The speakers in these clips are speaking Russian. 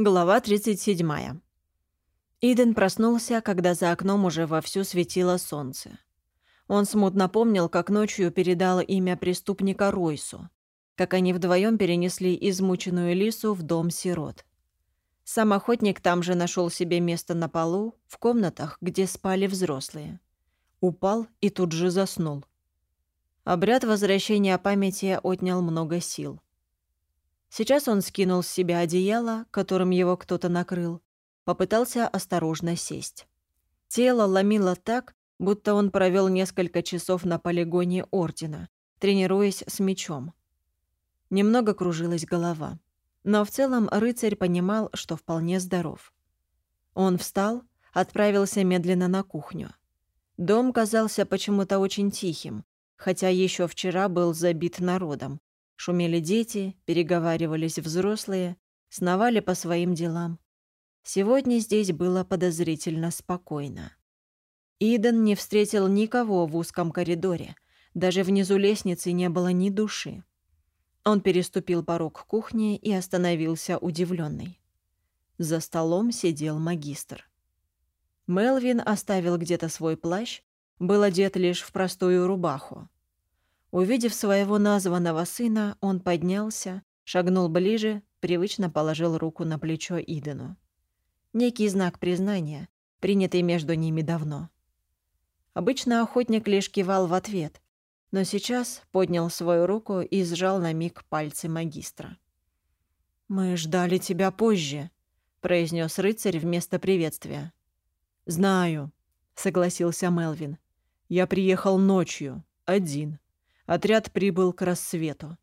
Глава 37. Иден проснулся, когда за окном уже вовсю светило солнце. Он смутно помнил, как ночью передал имя преступника Ройсу, как они вдвоем перенесли измученную Лису в дом сирот. Сам охотник там же нашел себе место на полу, в комнатах, где спали взрослые. Упал и тут же заснул. Обряд возвращения памяти отнял много сил. Сейчас он скинул с себя одеяло, которым его кто-то накрыл, попытался осторожно сесть. Тело ломило так, будто он провел несколько часов на полигоне Ордена, тренируясь с мечом. Немного кружилась голова. Но в целом рыцарь понимал, что вполне здоров. Он встал, отправился медленно на кухню. Дом казался почему-то очень тихим, хотя еще вчера был забит народом, Шумели дети, переговаривались взрослые, сновали по своим делам. Сегодня здесь было подозрительно спокойно. Иден не встретил никого в узком коридоре. Даже внизу лестницы не было ни души. Он переступил порог кухни и остановился удивленный. За столом сидел магистр. Мелвин оставил где-то свой плащ, был одет лишь в простую рубаху. Увидев своего названного сына, он поднялся, шагнул ближе, привычно положил руку на плечо Идену. Некий знак признания, принятый между ними давно. Обычно охотник лишь кивал в ответ, но сейчас поднял свою руку и сжал на миг пальцы магистра. «Мы ждали тебя позже», — произнес рыцарь вместо приветствия. «Знаю», — согласился Мелвин. «Я приехал ночью, один». Отряд прибыл к рассвету.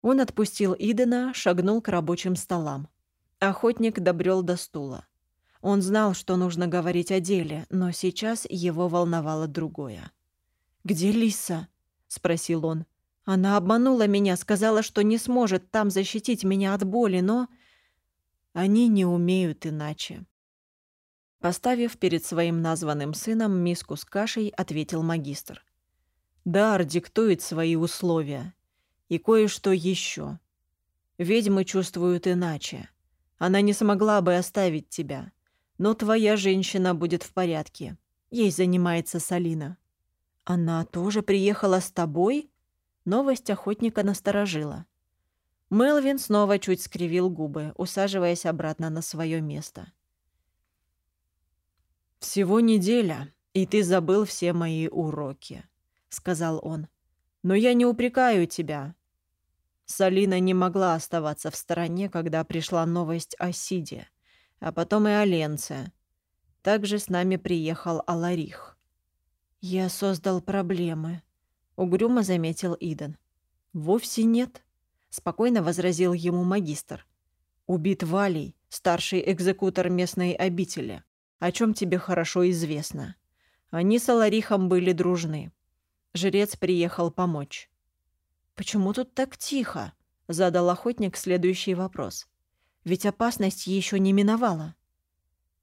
Он отпустил Идена, шагнул к рабочим столам. Охотник добрел до стула. Он знал, что нужно говорить о деле, но сейчас его волновало другое. «Где Лиса?» — спросил он. «Она обманула меня, сказала, что не сможет там защитить меня от боли, но...» «Они не умеют иначе». Поставив перед своим названным сыном миску с кашей, ответил магистр. Дар диктует свои условия. И кое-что еще. Ведьмы чувствуют иначе. Она не смогла бы оставить тебя. Но твоя женщина будет в порядке. Ей занимается Салина. Она тоже приехала с тобой? Новость охотника насторожила. Мелвин снова чуть скривил губы, усаживаясь обратно на свое место. «Всего неделя, и ты забыл все мои уроки», сказал он. «Но я не упрекаю тебя». Салина не могла оставаться в стороне, когда пришла новость о Сиде, а потом и о Ленце. Также с нами приехал Аларих. «Я создал проблемы», — угрюмо заметил Иден. «Вовсе нет», — спокойно возразил ему магистр. «Убит Валей, старший экзекутор местной обители, о чем тебе хорошо известно. Они с Аларихом были дружны. Жрец приехал помочь. «Почему тут так тихо?» — задал охотник следующий вопрос. «Ведь опасность еще не миновала».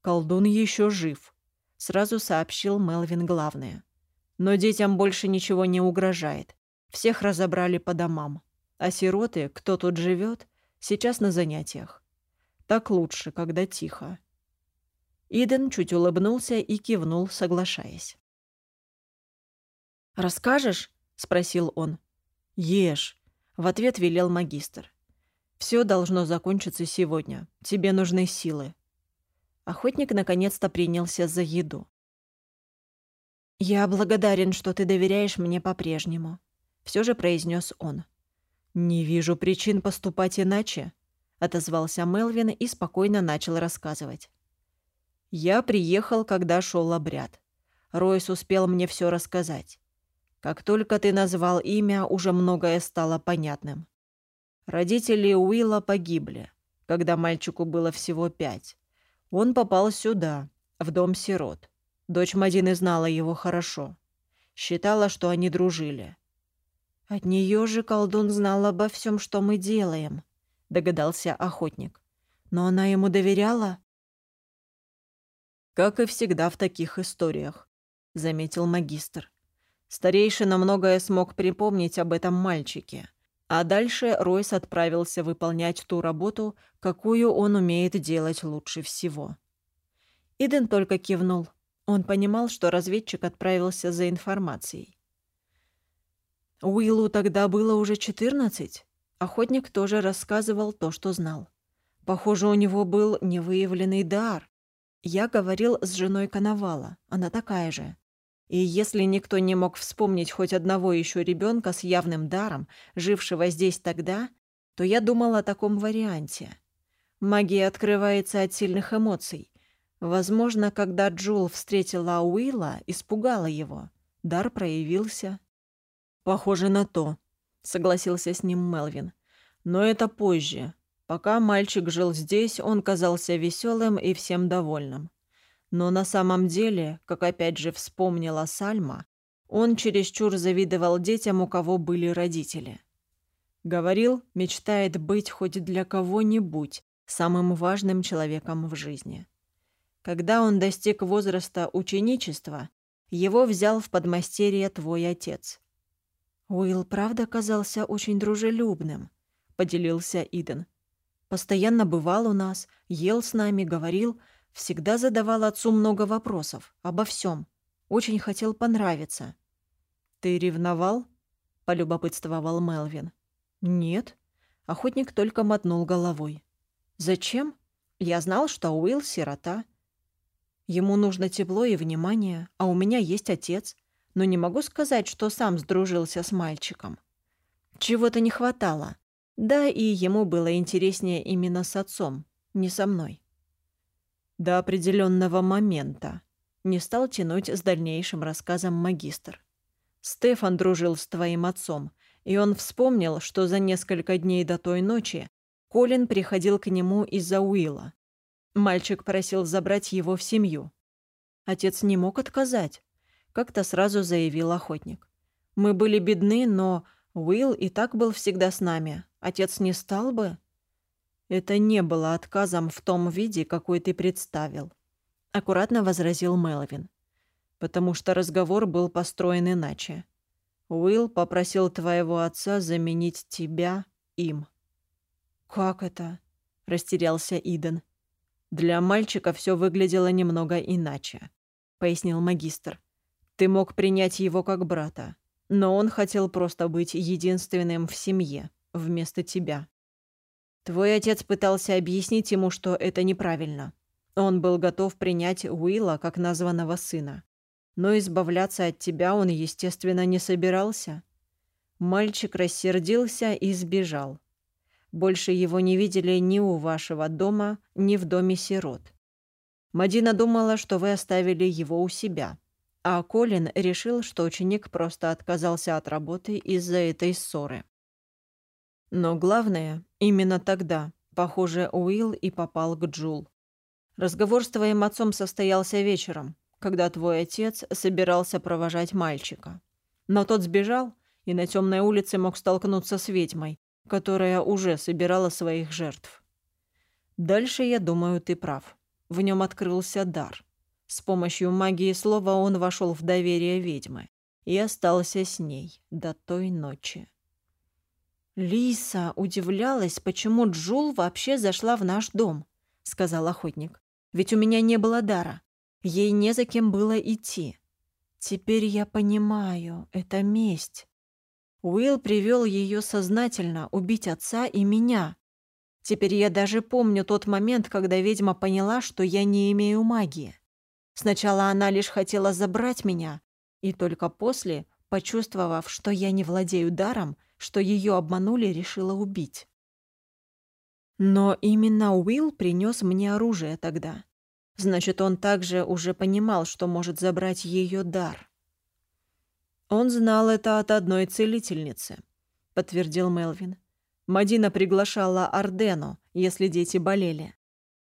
«Колдун еще жив», — сразу сообщил Мелвин главное. «Но детям больше ничего не угрожает. Всех разобрали по домам. А сироты, кто тут живет, сейчас на занятиях. Так лучше, когда тихо». Иден чуть улыбнулся и кивнул, соглашаясь. «Расскажешь?» — спросил он. «Ешь», — в ответ велел магистр. «Все должно закончиться сегодня. Тебе нужны силы». Охотник наконец-то принялся за еду. «Я благодарен, что ты доверяешь мне по-прежнему», — все же произнес он. «Не вижу причин поступать иначе», — отозвался Мелвин и спокойно начал рассказывать. «Я приехал, когда шел обряд. Ройс успел мне все рассказать. Как только ты назвал имя, уже многое стало понятным. Родители Уилла погибли, когда мальчику было всего пять. Он попал сюда, в дом сирот. Дочь Мадины знала его хорошо. Считала, что они дружили. «От нее же колдун знал обо всем, что мы делаем», — догадался охотник. «Но она ему доверяла?» «Как и всегда в таких историях», — заметил магистр. Старейшина многое смог припомнить об этом мальчике. А дальше Ройс отправился выполнять ту работу, какую он умеет делать лучше всего. Иден только кивнул. Он понимал, что разведчик отправился за информацией. Уиллу тогда было уже 14. Охотник тоже рассказывал то, что знал. Похоже, у него был невыявленный дар. Я говорил с женой Коновала, она такая же. И если никто не мог вспомнить хоть одного еще ребенка с явным даром, жившего здесь тогда, то я думал о таком варианте. Магия открывается от сильных эмоций. Возможно, когда Джул встретила Уилла, испугала его. Дар проявился. «Похоже на то», — согласился с ним Мелвин. «Но это позже. Пока мальчик жил здесь, он казался веселым и всем довольным. Но на самом деле, как опять же вспомнила Сальма, он чересчур завидовал детям, у кого были родители. Говорил, мечтает быть хоть для кого-нибудь самым важным человеком в жизни. Когда он достиг возраста ученичества, его взял в подмастерье твой отец. Уилл правда казался очень дружелюбным, поделился Иден. Постоянно бывал у нас, ел с нами, говорил, всегда задавал отцу много вопросов, обо всем. Очень хотел понравиться. «Ты ревновал?» — полюбопытствовал Мелвин. «Нет». Охотник только мотнул головой. «Зачем? Я знал, что Уилл — сирота. Ему нужно тепло и внимание, а у меня есть отец, но не могу сказать, что сам сдружился с мальчиком. Чего-то не хватало. Да, и ему было интереснее именно с отцом, не со мной. До определенного момента. Не стал тянуть с дальнейшим рассказом магистр. Стефан дружил с твоим отцом, и он вспомнил, что за несколько дней до той ночи Колин приходил к нему из-за Уилла. Мальчик просил забрать его в семью. Отец не мог отказать, как-то сразу заявил охотник. Мы были бедны, но Уилл и так был всегда с нами, Отец не стал бы? Это не было отказом в том виде, какой ты представил. Аккуратно возразил Мелвин. Потому что разговор был построен иначе. Уилл попросил твоего отца заменить тебя им. «Как это?» — растерялся Иден. «Для мальчика все выглядело немного иначе», — пояснил магистр. «Ты мог принять его как брата, но он хотел просто быть единственным в семье вместо тебя. Твой отец пытался объяснить ему, что это неправильно. Он был готов принять Уилла как названного сына. Но избавляться от тебя он, естественно, не собирался. Мальчик рассердился и сбежал. Больше его не видели ни у вашего дома, ни в доме сирот. Мадина думала, что вы оставили его у себя. А Колин решил, что ученик просто отказался от работы из-за этой ссоры. Но главное, именно тогда, похоже, Уилл и попал к Джул. Разговор с твоим отцом состоялся вечером, когда твой отец собирался провожать мальчика. Но тот сбежал и на темной улице мог столкнуться с ведьмой, которая уже собирала своих жертв. Дальше, я думаю, ты прав. В нем открылся дар. С помощью магии слова он вошел в доверие ведьмы и остался с ней до той ночи. «Лиса удивлялась, почему Джул вообще зашла в наш дом», — сказал охотник. «Ведь у меня не было дара. Ей не за кем было идти. Теперь я понимаю, это месть. Уилл привел ее сознательно убить отца и меня. Теперь я даже помню тот момент, когда ведьма поняла, что я не имею магии. Сначала она лишь хотела забрать меня, и только после, почувствовав, что я не владею даром, — что ее обманули, решила убить. Но именно Уилл принес мне оружие тогда. Значит, он также уже понимал, что может забрать ее дар. Он знал это от одной целительницы, подтвердил Мелвин. Мадина приглашала Ардену, если дети болели.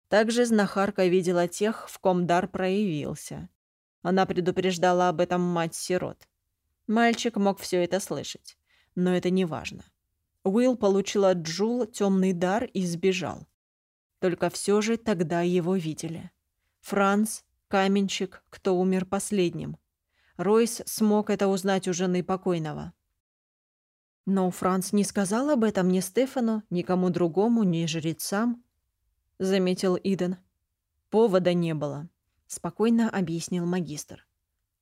Также знахарка видела тех, в ком дар проявился. Она предупреждала об этом мать-сирот. Мальчик мог все это слышать но это не важно. Уилл получил от Джул темный дар и сбежал. Только все же тогда его видели. Франц, каменщик, кто умер последним. Ройс смог это узнать у жены покойного. Но Франц не сказал об этом ни Стефану, никому другому, ни жрецам, заметил Иден. Повода не было, спокойно объяснил магистр.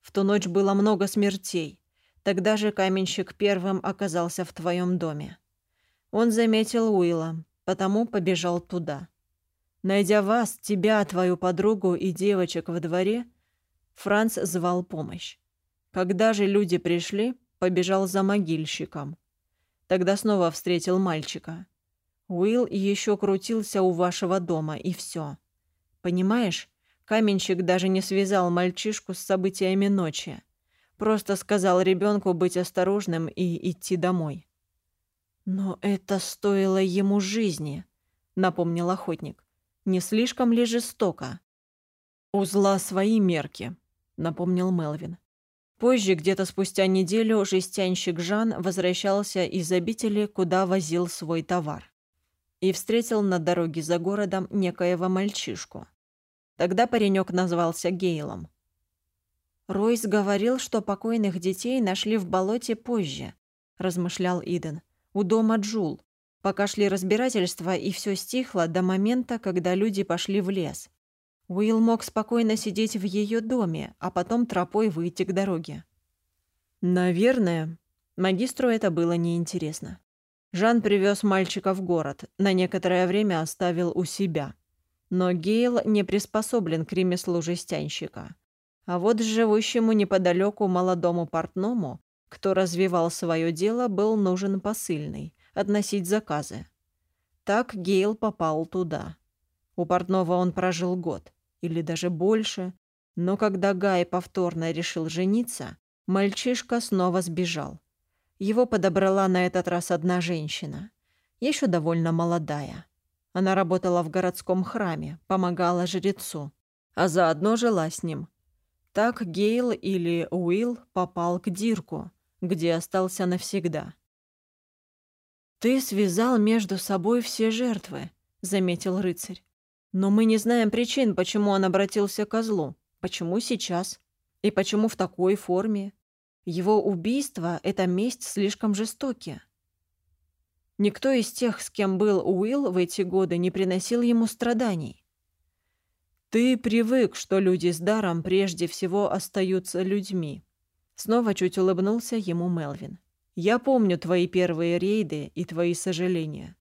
В ту ночь было много смертей. Тогда же каменщик первым оказался в твоем доме. Он заметил Уилла, потому побежал туда. Найдя вас, тебя, твою подругу и девочек во дворе, Франц звал помощь. Когда же люди пришли, побежал за могильщиком. Тогда снова встретил мальчика. Уилл еще крутился у вашего дома, и все. Понимаешь, каменщик даже не связал мальчишку с событиями ночи. Просто сказал ребенку быть осторожным и идти домой. «Но это стоило ему жизни», — напомнил охотник. «Не слишком ли жестоко?» «У зла свои мерки», — напомнил Мелвин. Позже, где-то спустя неделю, жестянщик Жан возвращался из обители, куда возил свой товар. И встретил на дороге за городом некоего мальчишку. Тогда паренек назвался Гейлом. «Ройс говорил, что покойных детей нашли в болоте позже», – размышлял Иден. «У дома Джул. Пока шли разбирательства, и все стихло до момента, когда люди пошли в лес. Уилл мог спокойно сидеть в ее доме, а потом тропой выйти к дороге. Наверное, магистру это было неинтересно. Жан привез мальчика в город, на некоторое время оставил у себя. Но Гейл не приспособлен к ремеслу жестянщика. А вот живущему неподалеку молодому портному, кто развивал свое дело, был нужен посыльный, относить заказы. Так Гейл попал туда. У портного он прожил год или даже больше. Но когда Гай повторно решил жениться, мальчишка снова сбежал. Его подобрала на этот раз одна женщина, еще довольно молодая. Она работала в городском храме, помогала жрецу, а заодно жила с ним. Так Гейл или Уилл попал к Дирку, где остался навсегда. «Ты связал между собой все жертвы», — заметил рыцарь. Но мы не знаем причин, почему он обратился к козлу. Почему сейчас? И почему в такой форме? Его убийство — это месть слишком жестокие. Никто из тех, с кем был Уилл в эти годы, не приносил ему страданий. «Ты привык, что люди с даром прежде всего остаются людьми». Снова чуть улыбнулся ему Мелвин. «Я помню твои первые рейды и твои сожаления.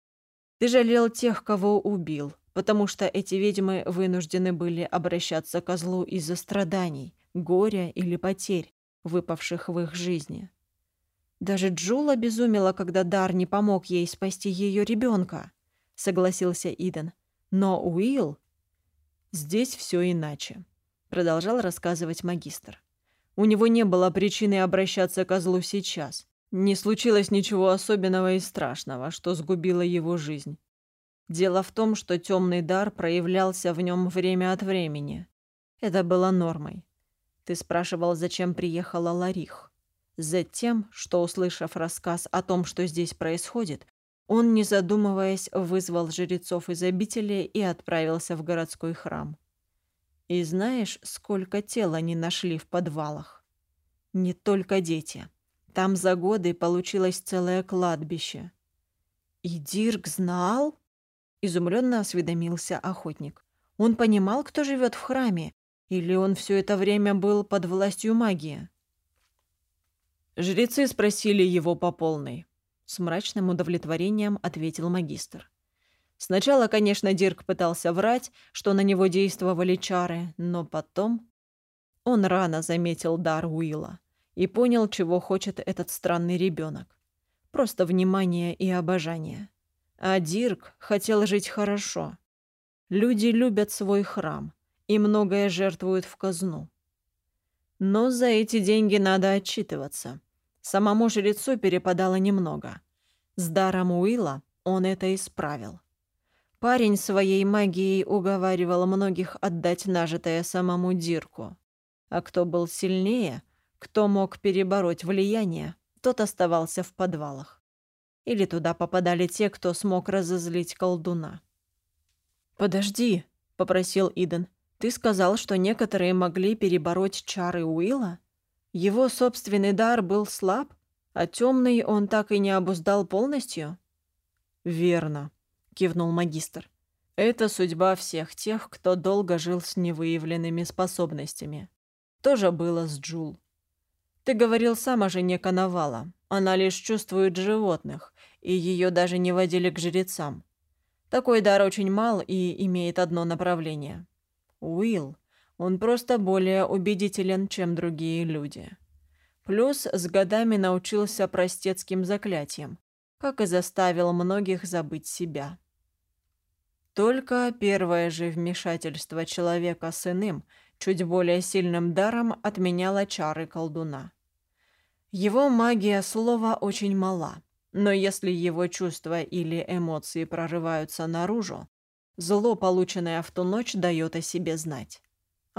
Ты жалел тех, кого убил, потому что эти ведьмы вынуждены были обращаться к злу из-за страданий, горя или потерь, выпавших в их жизни. Даже Джул обезумела, когда Дар не помог ей спасти ее ребенка, согласился Иден. Но Уилл... Здесь все иначе, продолжал рассказывать магистр. У него не было причины обращаться к злу сейчас. Не случилось ничего особенного и страшного, что сгубило его жизнь. Дело в том, что темный дар проявлялся в нем время от времени. Это было нормой. Ты спрашивал, зачем приехала Ларих. Затем, что, услышав рассказ о том, что здесь происходит, он, не задумываясь, вызвал жрецов из обители и отправился в городской храм. И знаешь, сколько тел они нашли в подвалах? Не только дети. Там за годы получилось целое кладбище. И Дирк знал? Изумленно осведомился охотник. Он понимал, кто живет в храме, или он все это время был под властью магии? Жрецы спросили его по полной. С мрачным удовлетворением ответил магистр. Сначала, конечно, Дирк пытался врать, что на него действовали чары, но потом... Он рано заметил дар Уилла и понял, чего хочет этот странный ребенок. Просто внимание и обожание. А Дирк хотел жить хорошо. Люди любят свой храм и многое жертвуют в казну. Но за эти деньги надо отчитываться. Самому жрецу перепадало немного. С даром Уилла он это исправил. Парень своей магией уговаривал многих отдать нажитое самому Дирку. А кто был сильнее, кто мог перебороть влияние, тот оставался в подвалах. Или туда попадали те, кто смог разозлить колдуна. «Подожди», — попросил Иден. «Ты сказал, что некоторые могли перебороть чары Уилла? Его собственный дар был слаб, А темный он так и не обуздал полностью? Верно, кивнул магистр. Это судьба всех тех, кто долго жил с невыявленными способностями. Тоже было с Джул. Ты говорил сам о жене Коновала. Она лишь чувствует животных, и ее даже не водили к жрецам. Такой дар очень мал и имеет одно направление. Уилл, он просто более убедителен, чем другие люди. Плюс с годами научился простецким заклятиям, как и заставил многих забыть себя. Только первое же вмешательство человека с иным, чуть более сильным даром отменяло чары колдуна. Его магия слова очень мала, но если его чувства или эмоции прорываются наружу, зло, полученное в ту ночь, дает о себе знать.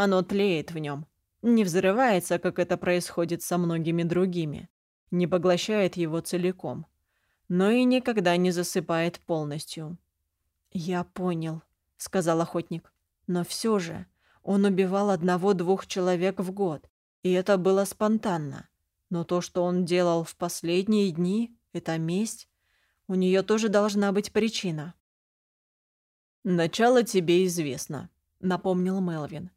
Оно тлеет в нем, не взрывается, как это происходит со многими другими, не поглощает его целиком, но и никогда не засыпает полностью. «Я понял», — сказал охотник, — «но все же он убивал одного-двух человек в год, и это было спонтанно. Но то, что он делал в последние дни, это месть. У нее тоже должна быть причина. «Начало тебе известно», — напомнил Мелвин.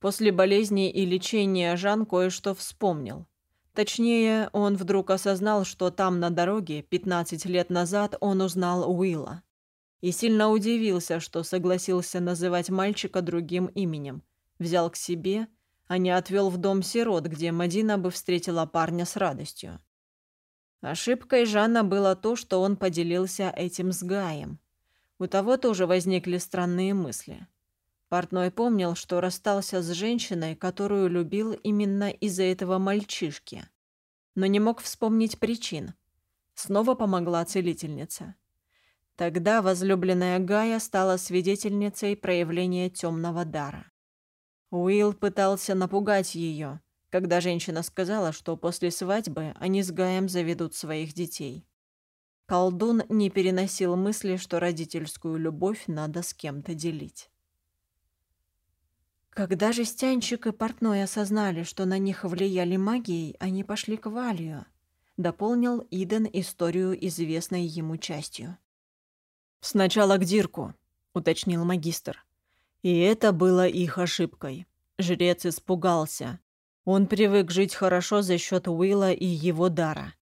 После болезни и лечения Жан кое-что вспомнил. Точнее, он вдруг осознал, что там на дороге 15 лет назад он узнал Уилла. И сильно удивился, что согласился называть мальчика другим именем. Взял к себе — а не отвел в дом сирот, где Мадина бы встретила парня с радостью. Ошибкой Жанна было то, что он поделился этим с Гаем. У того тоже возникли странные мысли. Портной помнил, что расстался с женщиной, которую любил именно из-за этого мальчишки. Но не мог вспомнить причин. Снова помогла целительница. Тогда возлюбленная Гая стала свидетельницей проявления темного дара. Уилл пытался напугать ее, когда женщина сказала, что после свадьбы они с Гаем заведут своих детей. Колдун не переносил мысли, что родительскую любовь надо с кем-то делить. Когда же Стянчик и Портной осознали, что на них влияли магией, они пошли к Валию, дополнил Иден историю известной ему частью. «Сначала к Дирку», — уточнил магистр. И это было их ошибкой. Жрец испугался. Он привык жить хорошо за счет Уилла и его дара.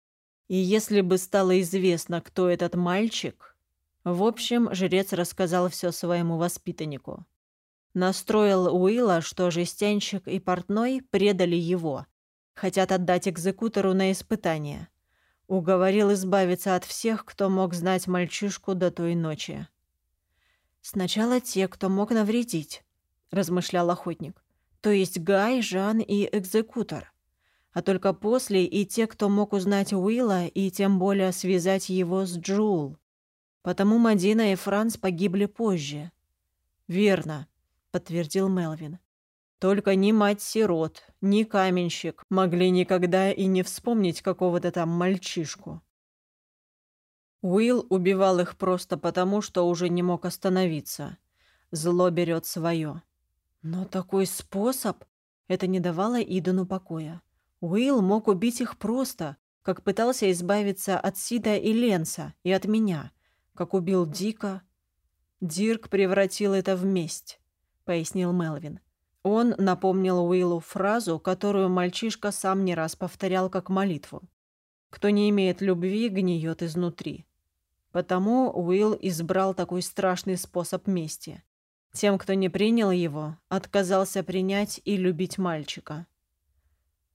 И если бы стало известно, кто этот мальчик... В общем, жрец рассказал все своему воспитаннику. Настроил Уилла, что жестянщик и портной предали его. Хотят отдать экзекутору на испытание. Уговорил избавиться от всех, кто мог знать мальчишку до той ночи. «Сначала те, кто мог навредить», — размышлял охотник. «То есть Гай, Жан и Экзекутор. А только после и те, кто мог узнать Уилла и тем более связать его с Джул. Потому Мадина и Франц погибли позже». «Верно», — подтвердил Мелвин. «Только ни мать-сирот, ни каменщик могли никогда и не вспомнить какого-то там мальчишку». Уилл убивал их просто потому, что уже не мог остановиться. Зло берет свое. Но такой способ... Это не давало Идену покоя. Уилл мог убить их просто, как пытался избавиться от Сида и Ленса, и от меня, как убил Дика. Дирк превратил это в месть, пояснил Мелвин. Он напомнил Уиллу фразу, которую мальчишка сам не раз повторял как молитву. «Кто не имеет любви, гниет изнутри». Потому Уилл избрал такой страшный способ мести. Тем, кто не принял его, отказался принять и любить мальчика.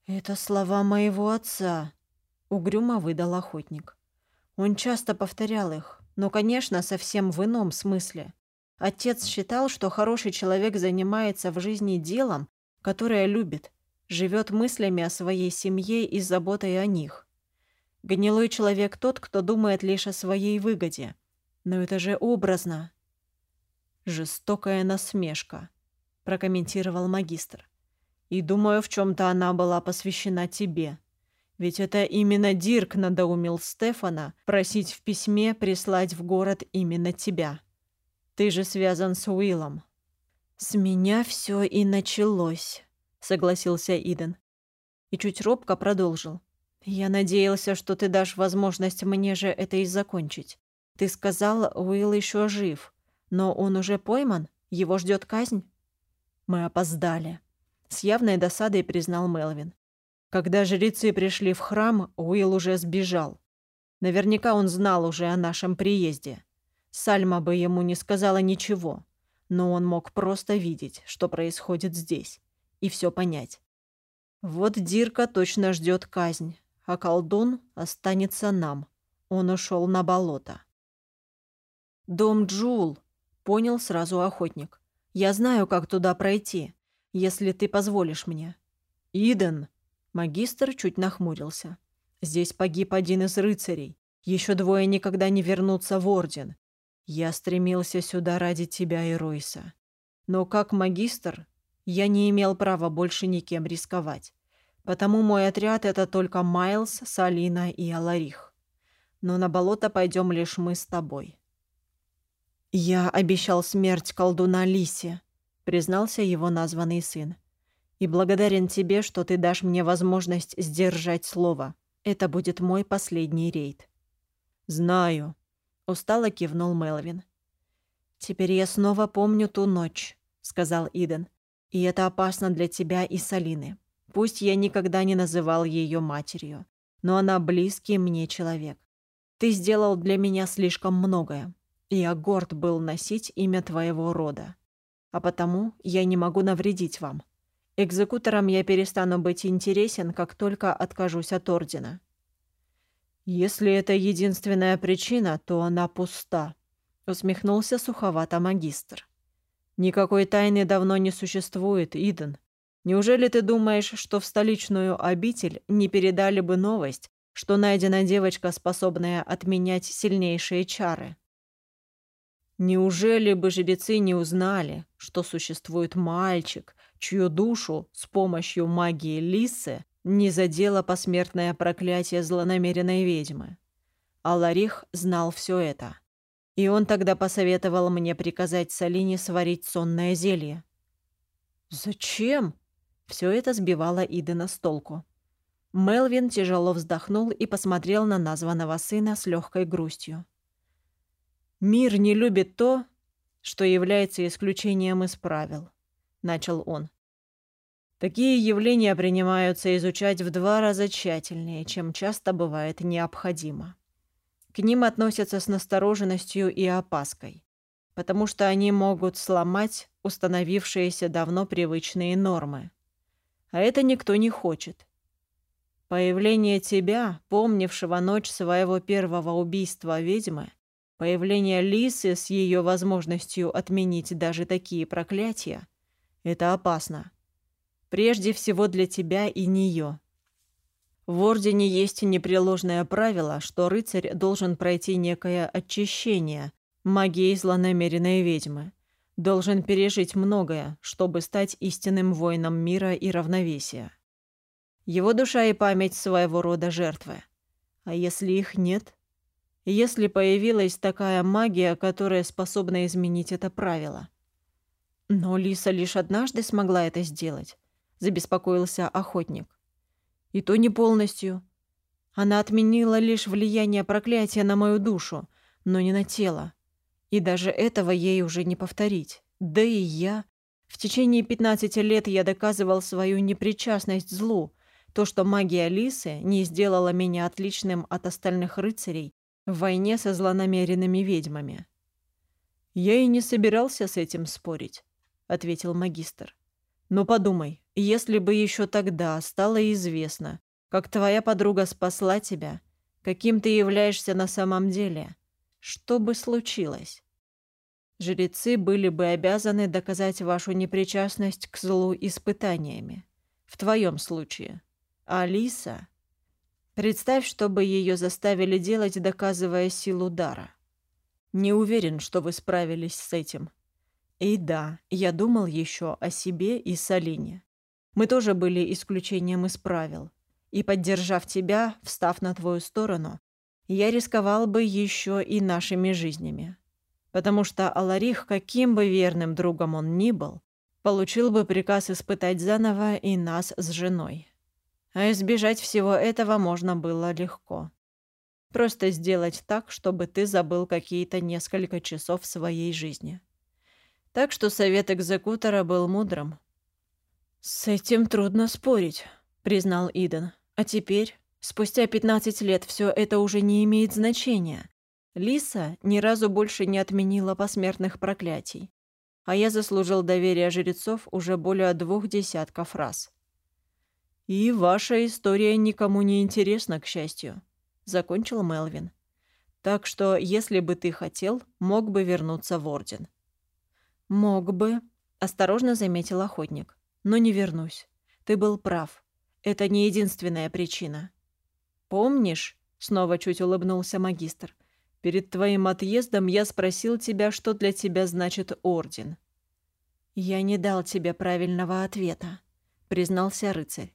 «Это слова моего отца», — угрюмо выдал охотник. Он часто повторял их, но, конечно, совсем в ином смысле. Отец считал, что хороший человек занимается в жизни делом, которое любит, живет мыслями о своей семье и заботой о них. Гнилой человек тот, кто думает лишь о своей выгоде. Но это же образно. Жестокая насмешка, прокомментировал магистр. И думаю, в чем-то она была посвящена тебе. Ведь это именно Дирк надоумил Стефана просить в письме прислать в город именно тебя. Ты же связан с Уиллом. С меня все и началось, согласился Иден. И чуть робко продолжил. Я надеялся, что ты дашь возможность мне же это и закончить. Ты сказал, Уилл еще жив, но он уже пойман? Его ждет казнь? Мы опоздали. С явной досадой признал Мелвин. Когда жрецы пришли в храм, Уилл уже сбежал. Наверняка он знал уже о нашем приезде. Сальма бы ему не сказала ничего, но он мог просто видеть, что происходит здесь, и все понять. Вот Дирка точно ждет казнь, а колдун останется нам. Он ушел на болото. «Дом Джул», — понял сразу охотник. «Я знаю, как туда пройти, если ты позволишь мне». «Иден», — магистр чуть нахмурился. «Здесь погиб один из рыцарей. Еще двое никогда не вернутся в Орден. Я стремился сюда ради тебя и Ройса. Но как магистр я не имел права больше никем рисковать. Потому мой отряд — это только Майлз, Салина и Аларих. Но на болото пойдем лишь мы с тобой. «Я обещал смерть колдуна Лисе», — признался его названный сын. «И благодарен тебе, что ты дашь мне возможность сдержать слово. Это будет мой последний рейд». «Знаю», — устало кивнул Мелвин. «Теперь я снова помню ту ночь», — сказал Иден. «И это опасно для тебя и Салины. Пусть я никогда не называл ее матерью, но она близкий мне человек. Ты сделал для меня слишком многое, я горд был носить имя твоего рода. А потому я не могу навредить вам. Экзекутором я перестану быть интересен, как только откажусь от Ордена». «Если это единственная причина, то она пуста», — усмехнулся суховато магистр. «Никакой тайны давно не существует, Иден. Неужели ты думаешь, что в столичную обитель не передали бы новость, что найдена девочка, способная отменять сильнейшие чары? Неужели бы жрецы не узнали, что существует мальчик, чью душу с помощью магии Лисы не задело посмертное проклятие злонамеренной ведьмы? Аларих знал все это. И он тогда посоветовал мне приказать Салине сварить сонное зелье. «Зачем?» Все это сбивало Идена с толку. Мелвин тяжело вздохнул и посмотрел на названного сына с легкой грустью. «Мир не любит то, что является исключением из правил», — начал он. «Такие явления принимаются изучать в два раза тщательнее, чем часто бывает необходимо. К ним относятся с настороженностью и опаской, потому что они могут сломать установившиеся давно привычные нормы, а это никто не хочет. Появление тебя, помнившего ночь своего первого убийства ведьмы, появление Лисы с ее возможностью отменить даже такие проклятия, это опасно. Прежде всего для тебя и нее. В Ордене есть непреложное правило, что рыцарь должен пройти некое очищение магией злонамеренной ведьмы – должен пережить многое, чтобы стать истинным воином мира и равновесия. Его душа и память своего рода жертвы. А если их нет? Если появилась такая магия, которая способна изменить это правило? Но Лиса лишь однажды смогла это сделать, забеспокоился охотник. И то не полностью. Она отменила лишь влияние проклятия на мою душу, но не на тело. И даже этого ей уже не повторить. Да и я. В течение 15 лет я доказывал свою непричастность злу. То, что магия Лисы не сделала меня отличным от остальных рыцарей в войне со злонамеренными ведьмами. «Я и не собирался с этим спорить», — ответил магистр. «Но подумай, если бы еще тогда стало известно, как твоя подруга спасла тебя, каким ты являешься на самом деле, что бы случилось? Жрецы были бы обязаны доказать вашу непричастность к злу испытаниями. В твоем случае. Алиса... Представь, чтобы ее заставили делать, доказывая силу дара. Не уверен, что вы справились с этим. И да, я думал еще о себе и Салине. Мы тоже были исключением из правил. И, поддержав тебя, встав на твою сторону, я рисковал бы еще и нашими жизнями. Потому что Аларих, каким бы верным другом он ни был, получил бы приказ испытать заново и нас с женой. А избежать всего этого можно было легко. Просто сделать так, чтобы ты забыл какие-то несколько часов своей жизни. Так что совет экзекутора был мудрым. «С этим трудно спорить», — признал Иден. «А теперь, спустя 15 лет, все это уже не имеет значения. Лиса ни разу больше не отменила посмертных проклятий, а я заслужил доверие жрецов уже более двух десятков раз. «И ваша история никому не интересна, к счастью», — закончил Мелвин. «Так что, если бы ты хотел, мог бы вернуться в Орден». «Мог бы», — осторожно заметил охотник. «Но не вернусь. Ты был прав. Это не единственная причина». «Помнишь?» — снова чуть улыбнулся магистр. «Перед твоим отъездом я спросил тебя, что для тебя значит Орден». «Я не дал тебе правильного ответа», — признался рыцарь.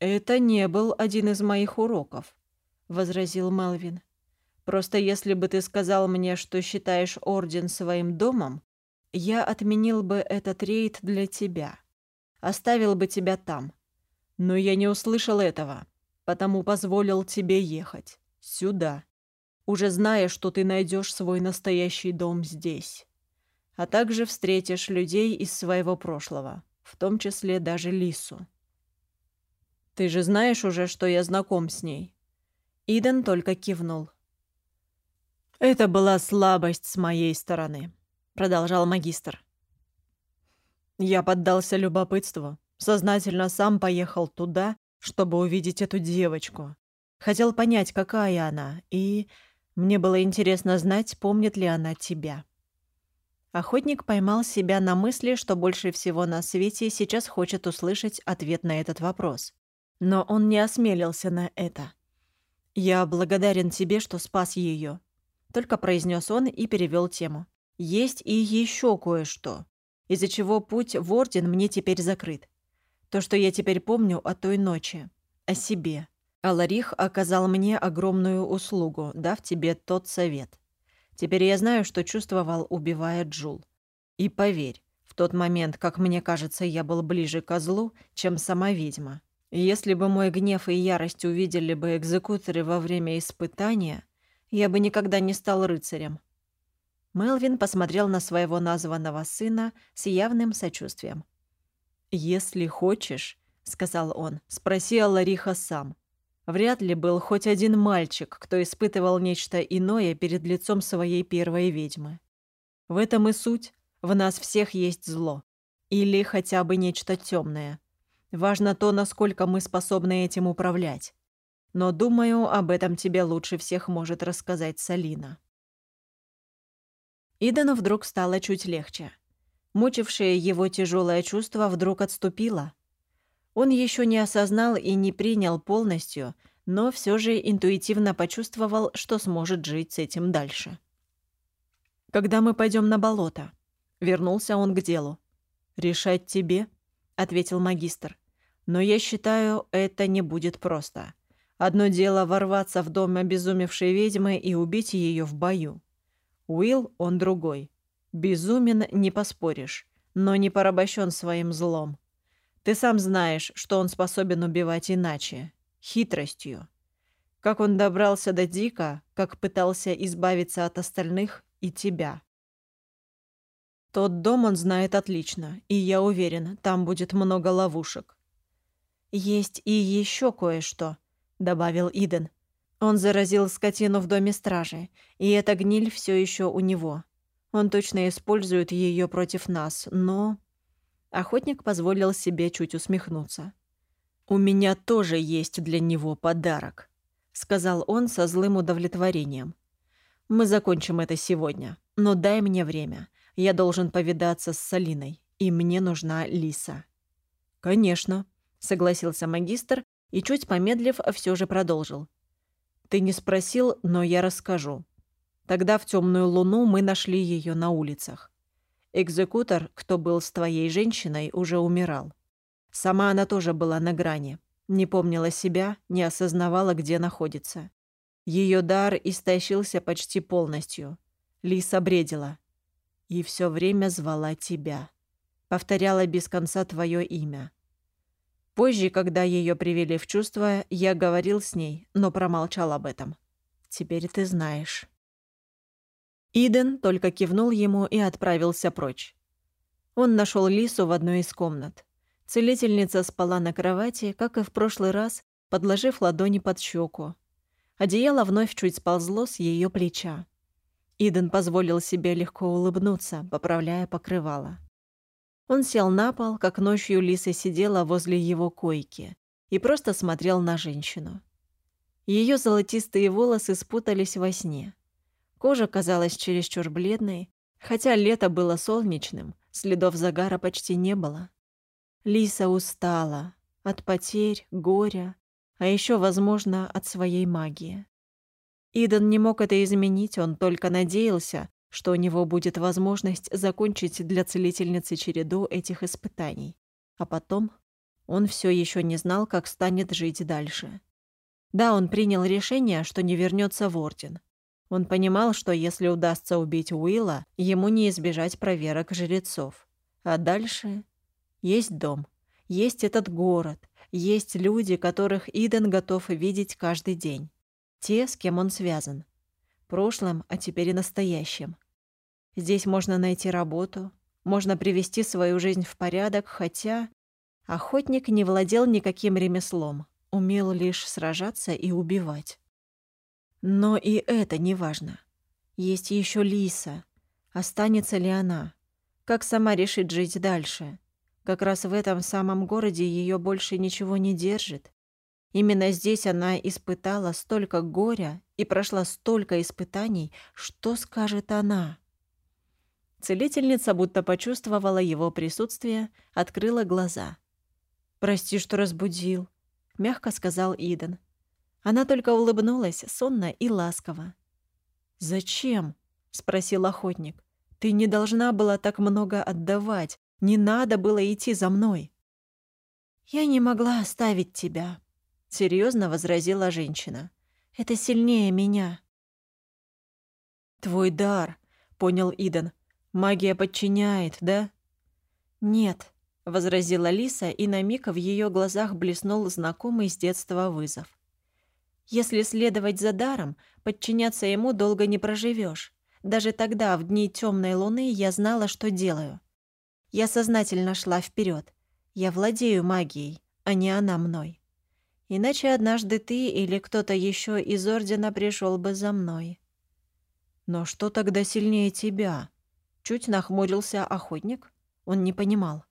«Это не был один из моих уроков», — возразил Мелвин. «Просто если бы ты сказал мне, что считаешь Орден своим домом, я отменил бы этот рейд для тебя. Оставил бы тебя там. Но я не услышал этого, потому позволил тебе ехать. Сюда. Уже зная, что ты найдешь свой настоящий дом здесь. А также встретишь людей из своего прошлого, в том числе даже Лису. Ты же знаешь уже, что я знаком с ней. Иден только кивнул. Это была слабость с моей стороны продолжал магистр. Я поддался любопытству, сознательно сам поехал туда, чтобы увидеть эту девочку. Хотел понять, какая она, и мне было интересно знать, помнит ли она тебя. Охотник поймал себя на мысли, что больше всего на свете сейчас хочет услышать ответ на этот вопрос. Но он не осмелился на это. «Я благодарен тебе, что спас ее», — только произнес он и перевел тему. Есть и еще кое-что, из-за чего путь в Орден мне теперь закрыт. То, что я теперь помню о той ночи, о себе. Аларих оказал мне огромную услугу, дав тебе тот совет. Теперь я знаю, что чувствовал, убивая Джул. И поверь, в тот момент, как мне кажется, я был ближе к злу, чем сама ведьма. Если бы мой гнев и ярость увидели бы экзекуторы во время испытания, я бы никогда не стал рыцарем. Мелвин посмотрел на своего названного сына с явным сочувствием. «Если хочешь», — сказал он, — «спроси Алариха сам. Вряд ли был хоть один мальчик, кто испытывал нечто иное перед лицом своей первой ведьмы. В этом и суть. В нас всех есть зло. Или хотя бы нечто темное. Важно то, насколько мы способны этим управлять. Но, думаю, об этом тебе лучше всех может рассказать Салина. Идану вдруг стало чуть легче. Мучившее его тяжелое чувство вдруг отступило. Он еще не осознал и не принял полностью, но все же интуитивно почувствовал, что сможет жить с этим дальше. «Когда мы пойдем на болото?» Вернулся он к делу. «Решать тебе», — ответил магистр. «Но я считаю, это не будет просто. Одно дело ворваться в дом обезумевшей ведьмы и убить ее в бою. Уилл, он другой. Безумен, не поспоришь, но не порабощен своим злом. Ты сам знаешь, что он способен убивать иначе. Хитростью. Как он добрался до Дика, как пытался избавиться от остальных и тебя. Тот дом он знает отлично, и я уверен, там будет много ловушек. «Есть и еще кое-что», — добавил Иден. Он заразил скотину в доме стражи, и эта гниль все еще у него. Он точно использует ее против нас, но... Охотник позволил себе чуть усмехнуться. «У меня тоже есть для него подарок», — сказал он со злым удовлетворением. «Мы закончим это сегодня, но дай мне время. Я должен повидаться с Салиной, и мне нужна Лиса». «Конечно», — согласился магистр и, чуть помедлив, все же продолжил. Ты не спросил, но я расскажу. Тогда в темную луну мы нашли ее на улицах. Экзекутор, кто был с твоей женщиной, уже умирал. Сама она тоже была на грани. Не помнила себя, не осознавала, где находится. Ее дар истощился почти полностью. Лиса бредила. И все время звала тебя. Повторяла без конца твое имя. Позже, когда ее привели в чувство, я говорил с ней, но промолчал об этом. Теперь ты знаешь. Иден только кивнул ему и отправился прочь. Он нашел Лису в одной из комнат. Целительница спала на кровати, как и в прошлый раз, подложив ладони под щеку. Одеяло вновь чуть сползло с ее плеча. Иден позволил себе легко улыбнуться, поправляя покрывало. Он сел на пол, как ночью Лиса сидела возле его койки, и просто смотрел на женщину. Ее золотистые волосы спутались во сне. Кожа казалась чересчур бледной, хотя лето было солнечным, следов загара почти не было. Лиса устала от потерь, горя, а еще, возможно, от своей магии. Идан не мог это изменить, он только надеялся, что у него будет возможность закончить для целительницы череду этих испытаний. А потом он все еще не знал, как станет жить дальше. Да, он принял решение, что не вернется в Орден. Он понимал, что если удастся убить Уилла, ему не избежать проверок жрецов. А дальше есть дом, есть этот город, есть люди, которых Иден готов видеть каждый день. Те, с кем он связан прошлым, а теперь и настоящим. Здесь можно найти работу, можно привести свою жизнь в порядок, хотя охотник не владел никаким ремеслом, умел лишь сражаться и убивать. Но и это не важно. Есть еще Лиса. Останется ли она? Как сама решит жить дальше? Как раз в этом самом городе ее больше ничего не держит. Именно здесь она испытала столько горя и прошла столько испытаний, что скажет она? Целительница будто почувствовала его присутствие, открыла глаза. «Прости, что разбудил», — мягко сказал Иден. Она только улыбнулась, сонно и ласково. «Зачем?» — спросил охотник. «Ты не должна была так много отдавать. Не надо было идти за мной». «Я не могла оставить тебя», — серьезно возразила женщина. «Это сильнее меня». «Твой дар», — понял Иден. «Магия подчиняет, да?» «Нет», — возразила Лиса, и на миг в ее глазах блеснул знакомый с детства вызов. «Если следовать за даром, подчиняться ему долго не проживешь. Даже тогда, в дни темной луны, я знала, что делаю. Я сознательно шла вперед. Я владею магией, а не она мной. Иначе однажды ты или кто-то еще из Ордена пришел бы за мной. Но что тогда сильнее тебя? Чуть нахмурился охотник. Он не понимал.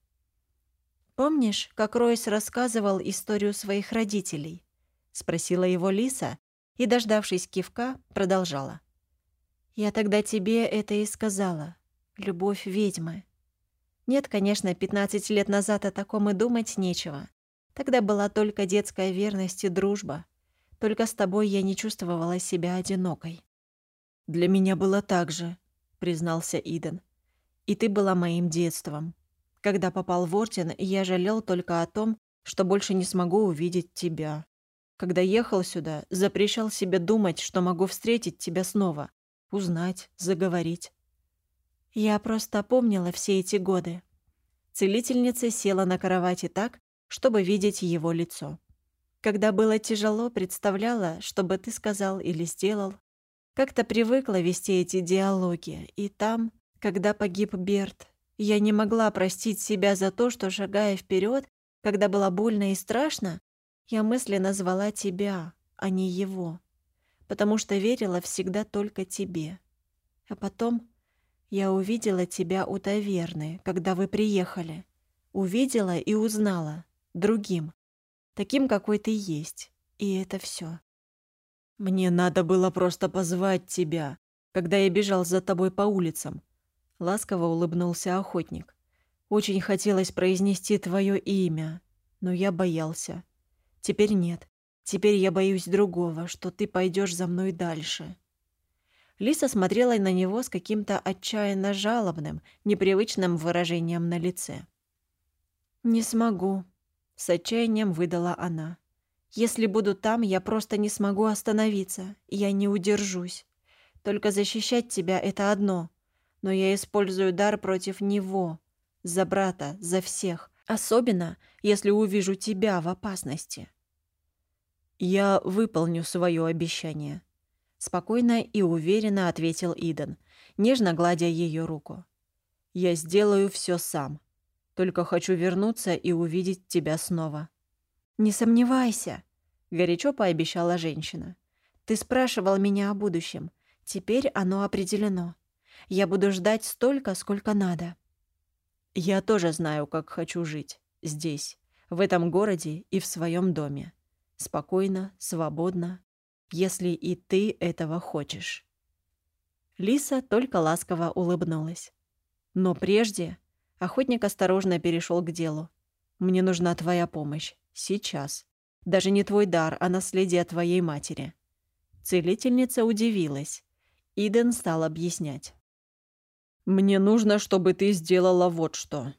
Помнишь, как Ройс рассказывал историю своих родителей? Спросила его Лиса и, дождавшись кивка, продолжала. Я тогда тебе это и сказала. Любовь ведьмы. Нет, конечно, 15 лет назад о таком и думать нечего. Тогда была только детская верность и дружба. Только с тобой я не чувствовала себя одинокой. «Для меня было так же», — признался Иден. «И ты была моим детством. Когда попал в Орден, я жалел только о том, что больше не смогу увидеть тебя. Когда ехал сюда, запрещал себе думать, что могу встретить тебя снова, узнать, заговорить. Я просто помнила все эти годы. Целительница села на кровати так, чтобы видеть его лицо. Когда было тяжело, представляла, что бы ты сказал или сделал. Как-то привыкла вести эти диалоги, и там, когда погиб Берт, я не могла простить себя за то, что, шагая вперед, когда было больно и страшно, я мысленно звала тебя, а не его, потому что верила всегда только тебе. А потом я увидела тебя у таверны, когда вы приехали. Увидела и узнала другим, таким, какой ты есть. И это все. Мне надо было просто позвать тебя, когда я бежал за тобой по улицам. Ласково улыбнулся охотник. Очень хотелось произнести твое имя, но я боялся. Теперь нет. Теперь я боюсь другого, что ты пойдешь за мной дальше. Лиса смотрела на него с каким-то отчаянно жалобным, непривычным выражением на лице. «Не смогу», с отчаянием выдала она. «Если буду там, я просто не смогу остановиться. Я не удержусь. Только защищать тебя — это одно. Но я использую дар против него. За брата, за всех, Особенно, если увижу тебя в опасности. Я выполню свое обещание. Спокойно и уверенно ответил Иден, нежно гладя ее руку. Я сделаю все сам. Только хочу вернуться и увидеть тебя снова. Не сомневайся, горячо пообещала женщина. Ты спрашивал меня о будущем. Теперь оно определено. Я буду ждать столько, сколько надо. Я тоже знаю, как хочу жить. Здесь, в этом городе и в своем доме. Спокойно, свободно, если и ты этого хочешь. Лиса только ласково улыбнулась. Но прежде охотник осторожно перешел к делу. «Мне нужна твоя помощь. Сейчас. Даже не твой дар, а наследие твоей матери. Целительница удивилась. Иден стал объяснять. «Мне нужно, чтобы ты сделала вот что.